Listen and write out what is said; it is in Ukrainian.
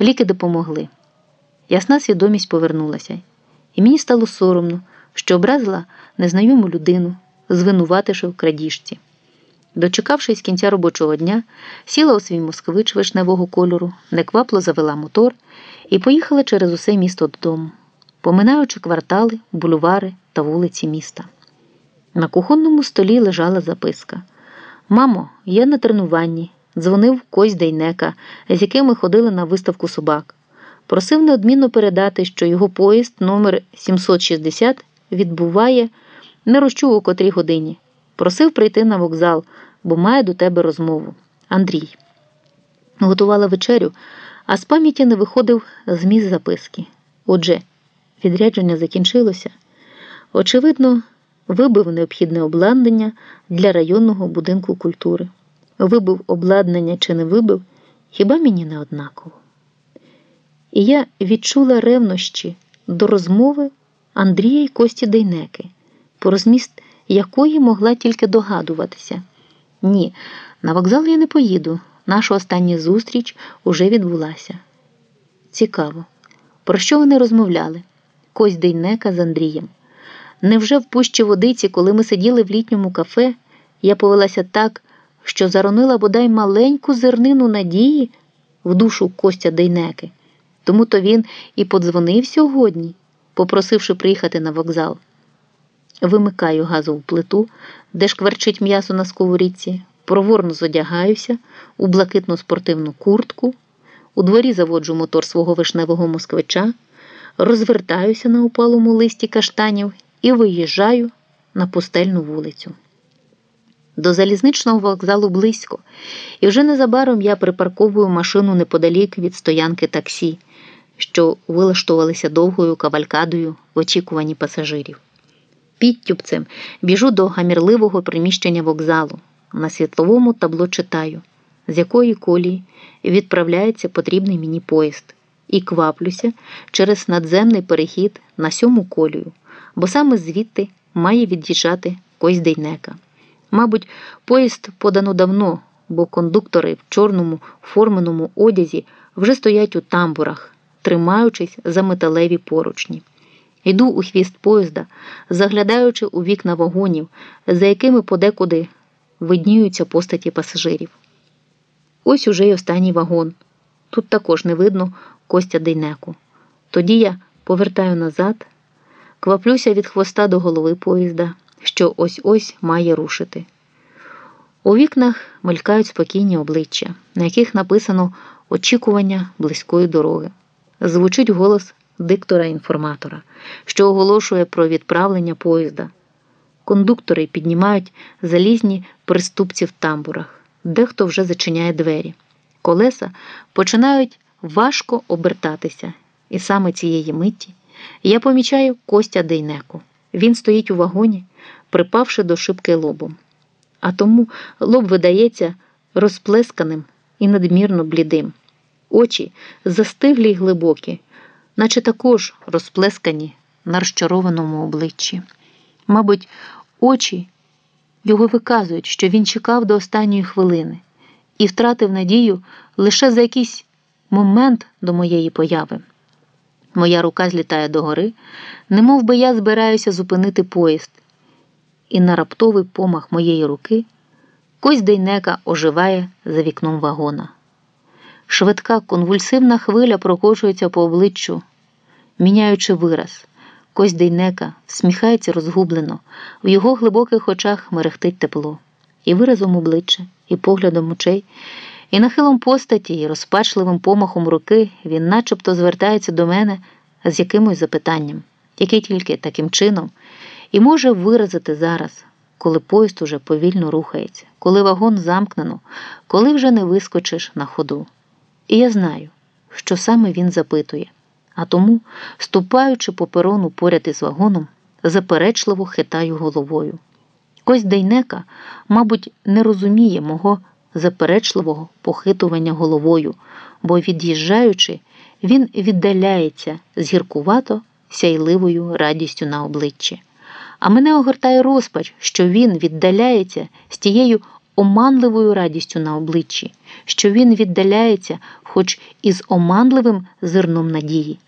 Ліки допомогли. Ясна свідомість повернулася, і мені стало соромно, що образила незнайому людину, звинувативши в крадіжці. Дочекавшись кінця робочого дня, сіла у свій москвич вишневого кольору, неквапло завела мотор і поїхала через усе місто додому, поминаючи квартали, бульвари та вулиці міста. На кухонному столі лежала записка. Мамо, я на тренуванні. Дзвонив Кость Дейнека, з яким ми ходили на виставку собак. Просив неодмінно передати, що його поїзд номер 760 відбуває не розчув у котрій годині. Просив прийти на вокзал, бо має до тебе розмову. Андрій. Готувала вечерю, а з пам'яті не виходив зміст записки. Отже, відрядження закінчилося. Очевидно, вибив необхідне обладнання для районного будинку культури. Вибив обладнання чи не вибив, хіба мені не однаково. І я відчула ревнощі до розмови Андрія й Кості Дейнеки, про зміст якої могла тільки догадуватися. Ні, на вокзал я не поїду. Наша остання зустріч уже відбулася. Цікаво, про що вони розмовляли? Кость Дейнека з Андрієм. Невже в пущі водиці, коли ми сиділи в літньому кафе, я повелася так, що заронила бодай маленьку зернину надії в душу Костя Дейнеки? Тому то він і подзвонив сьогодні, попросивши приїхати на вокзал. Вимикаю газову плиту, де шкварчить м'ясо на сковорідці, проворно зодягаюся у блакитну спортивну куртку, у дворі заводжу мотор свого вишневого москвича, розвертаюся на упалому листі каштанів і виїжджаю на пустельну вулицю. До залізничного вокзалу близько, і вже незабаром я припарковую машину неподалік від стоянки таксі, що вилаштувалися довгою кавалькадою в очікуванні пасажирів. Підтюпцем біжу до гамірливого приміщення вокзалу. На світловому табло читаю, з якої колії відправляється потрібний мені поїзд, і кваплюся через надземний перехід на сьому колію, бо саме звідти має від'їжджати Кость Дейнека. Мабуть, поїзд подано давно, бо кондуктори в чорному форменому одязі вже стоять у тамбурах, тримаючись за металеві поручні. Йду у хвіст поїзда, заглядаючи у вікна вагонів, за якими подекуди видніються постаті пасажирів. Ось уже й останній вагон. Тут також не видно Костя Дейнеку. Тоді я повертаю назад, кваплюся від хвоста до голови поїзда, що ось ось має рушити. У вікнах мелькають спокійні обличчя, на яких написано очікування близької дороги. Звучить голос диктора-інформатора, що оголошує про відправлення поїзда. Кондуктори піднімають залізні приступці в тамбурах, дехто вже зачиняє двері. Колеса починають важко обертатися, і саме цієї миті я помічаю Костя Дейнеку. Він стоїть у вагоні, припавши до шибки лобом. А тому лоб видається розплесканим і надмірно блідим. Очі застиглі й глибокі, наче також розплескані на розчарованому обличчі. Мабуть, очі його виказують, що він чекав до останньої хвилини і втратив надію лише за якийсь момент до моєї появи. Моя рука злітає догори, немов би я збираюся зупинити поїзд, і на раптовий помах моєї руки кость Дейнека оживає за вікном вагона. Швидка конвульсивна хвиля прокочується по обличчю, міняючи вираз. Кость Дейнека всміхається розгублено, в його глибоких очах мерехтить тепло, і виразом обличчя, і поглядом очей, і нахилом постаті, і розпачливим помахом руки він начебто звертається до мене з якимось запитанням, яке тільки таким чином і може виразити зараз, коли поїзд уже повільно рухається, коли вагон замкнено, коли вже не вискочиш на ходу. І я знаю, що саме він запитує, а тому, ступаючи по перону поряд із вагоном, заперечливо хитаю головою. Кость Дейнека, мабуть, не розуміє мого заперечливого похитування головою, бо, від'їжджаючи, він віддаляється з гіркувато сяйливою радістю на обличчі. А мене огортає розпач, що він віддаляється з тією оманливою радістю на обличчі, що він віддаляється, хоч із оманливим зерном надії.